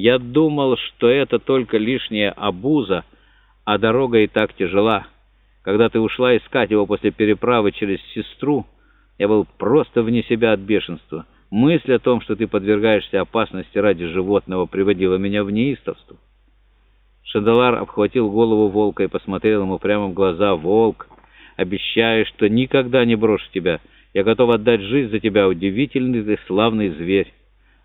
Я думал, что это только лишняя обуза, а дорога и так тяжела. Когда ты ушла искать его после переправы через сестру, я был просто вне себя от бешенства. Мысль о том, что ты подвергаешься опасности ради животного, приводила меня в неистовство. Шандалар обхватил голову волка и посмотрел ему прямо в глаза. «Волк, обещаю, что никогда не брошу тебя. Я готов отдать жизнь за тебя, удивительный ты славный зверь».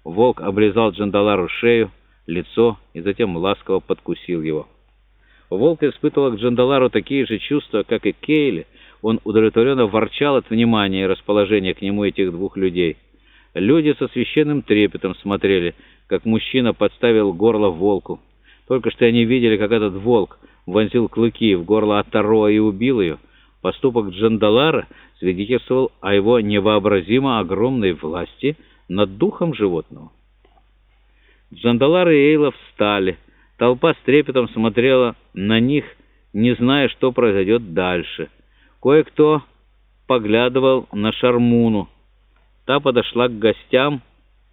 Волк обрезал Джандалару шею, лицо и затем ласково подкусил его. Волк испытывал к Джандалару такие же чувства, как и Кейли. Он удовлетворенно ворчал от внимания и расположения к нему этих двух людей. Люди со священным трепетом смотрели, как мужчина подставил горло волку. Только что они видели, как этот волк вонзил клыки в горло Атаро и убил ее. Поступок Джандалара свидетельствовал о его невообразимо огромной власти над духом животного. Джандалар и Эйла встали. Толпа с трепетом смотрела на них, не зная, что произойдет дальше. Кое-кто поглядывал на Шармуну. Та подошла к гостям.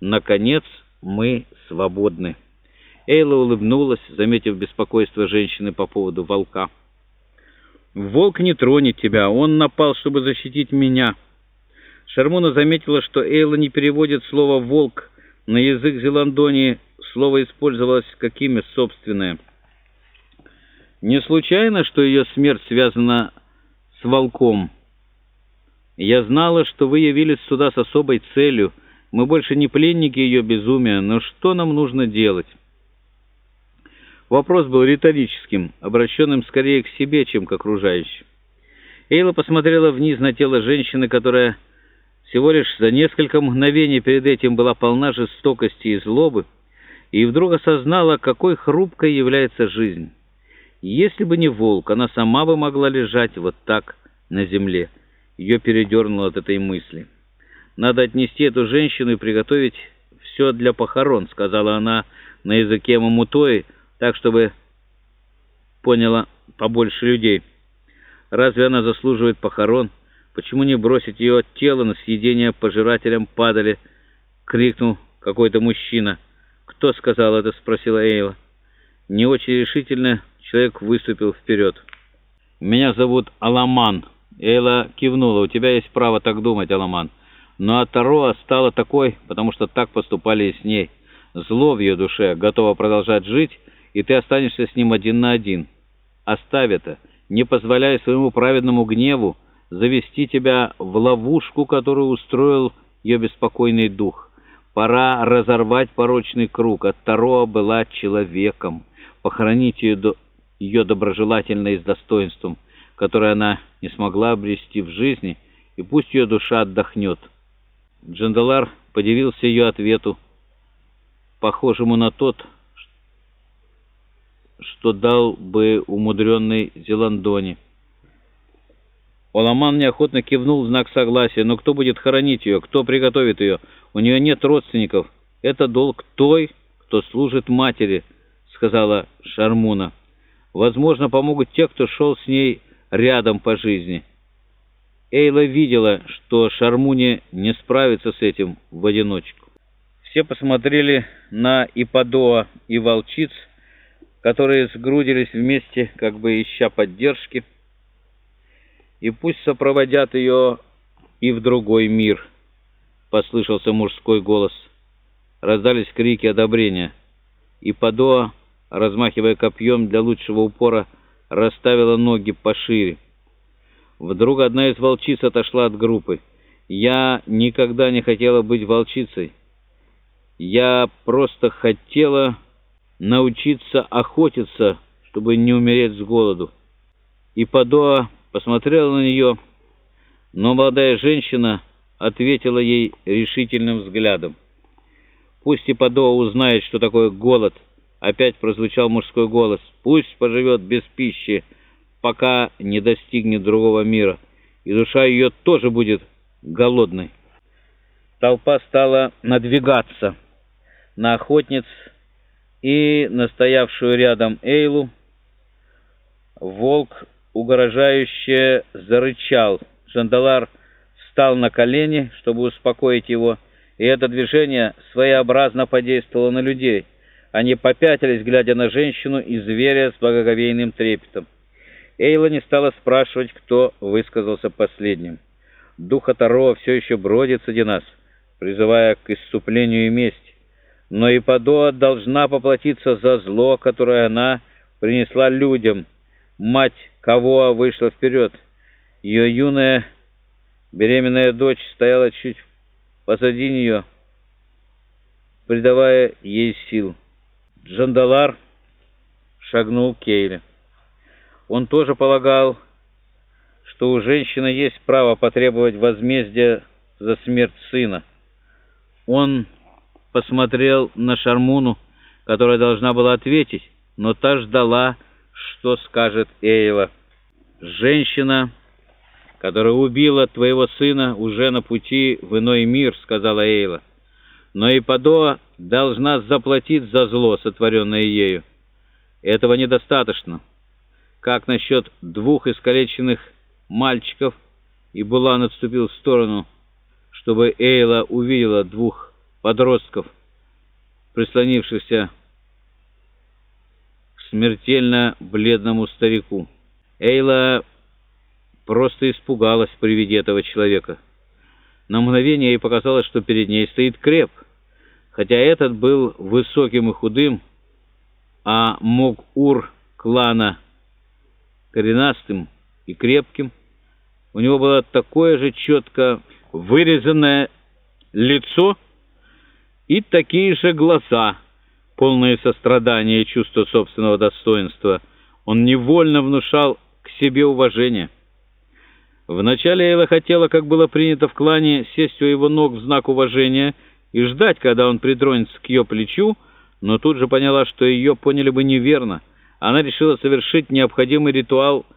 «Наконец мы свободны». Эйла улыбнулась, заметив беспокойство женщины по поводу волка. «Волк не тронет тебя, он напал, чтобы защитить меня». Шармуна заметила, что Эйла не переводит слово «волк» на язык Зеландонии, слово использовалось как имя собственное. Не случайно, что ее смерть связана с волком. Я знала, что вы явились сюда с особой целью. Мы больше не пленники ее безумия, но что нам нужно делать?» Вопрос был риторическим, обращенным скорее к себе, чем к окружающим. Эйла посмотрела вниз на тело женщины, которая всего лишь за несколько мгновений перед этим была полна жестокости и злобы, и вдруг осознала, какой хрупкой является жизнь. Если бы не волк, она сама бы могла лежать вот так на земле. Ее передернуло от этой мысли. «Надо отнести эту женщину и приготовить все для похорон», — сказала она на языке Мамутои, — так, чтобы поняло побольше людей. Разве она заслуживает похорон? Почему не бросить ее тело на съедение пожирателям падали? Крикнул какой-то мужчина. «Кто сказал это?» — спросила Эйла. Не очень решительно человек выступил вперед. «Меня зовут Аламан». Эйла кивнула. «У тебя есть право так думать, Аламан». Но Атароа стала такой, потому что так поступали и с ней. Зло в ее душе готово продолжать жить, и ты останешься с ним один на один. Оставь это, не позволяй своему праведному гневу завести тебя в ловушку, которую устроил ее беспокойный дух. Пора разорвать порочный круг. От Тароа была человеком. Похоронить ее, до... ее доброжелательно и с достоинством, которое она не смогла обрести в жизни, и пусть ее душа отдохнет. Джандалар подивился ее ответу, похожему на тот, что дал бы умудренный Зеландоне. Оламан неохотно кивнул в знак согласия. «Но кто будет хоронить ее? Кто приготовит ее? У нее нет родственников. Это долг той, кто служит матери», — сказала Шармуна. «Возможно, помогут те, кто шел с ней рядом по жизни». Эйла видела, что Шармуне не справится с этим в одиночку. Все посмотрели на Ипадоа и волчиц, которые сгрудились вместе, как бы ища поддержки, и пусть сопроводят ее и в другой мир, — послышался мужской голос. Раздались крики одобрения, и Падоа, размахивая копьем для лучшего упора, расставила ноги пошире. Вдруг одна из волчиц отошла от группы. «Я никогда не хотела быть волчицей. Я просто хотела...» научиться охотиться, чтобы не умереть с голоду. И Падоа посмотрела на нее, но молодая женщина ответила ей решительным взглядом. «Пусть и Падоа узнает, что такое голод», — опять прозвучал мужской голос. «Пусть поживет без пищи, пока не достигнет другого мира, и душа ее тоже будет голодной». Толпа стала надвигаться на охотниц, и настоявшую рядом Эйлу. Волк угрожающе зарычал. Жандалар встал на колени, чтобы успокоить его, и это движение своеобразно подействовало на людей. Они попятились, глядя на женщину и зверя с благоговейным трепетом. Эйла не стала спрашивать, кто высказался последним. Дух Таро все еще бродит среди нас, призывая к исступлению и мести. Но и Падоа должна поплатиться за зло, которое она принесла людям. Мать Кавоа вышла вперед. Ее юная беременная дочь стояла чуть позади нее, придавая ей сил. Джандалар шагнул к Кейле. Он тоже полагал, что у женщины есть право потребовать возмездия за смерть сына. Он посмотрел на Шармуну, которая должна была ответить, но та ждала, что скажет Эйла. «Женщина, которая убила твоего сына, уже на пути в иной мир», — сказала Эйла. «Но и Падоа должна заплатить за зло, сотворенное ею. Этого недостаточно. Как насчет двух искалеченных мальчиков?» И Булан отступил в сторону, чтобы Эйла увидела двух подростков, прислонившихся смертельно бледному старику. Эйла просто испугалась при виде этого человека. На мгновение ей показалось, что перед ней стоит креп, хотя этот был высоким и худым, а Мог-Ур клана коренастым и крепким. У него было такое же четко вырезанное лицо, и такие же глаза, полные сострадания и чувства собственного достоинства. Он невольно внушал к себе уважение. Вначале Эйла хотела, как было принято в клане, сесть у его ног в знак уважения и ждать, когда он притронется к ее плечу, но тут же поняла, что ее поняли бы неверно. Она решила совершить необходимый ритуал –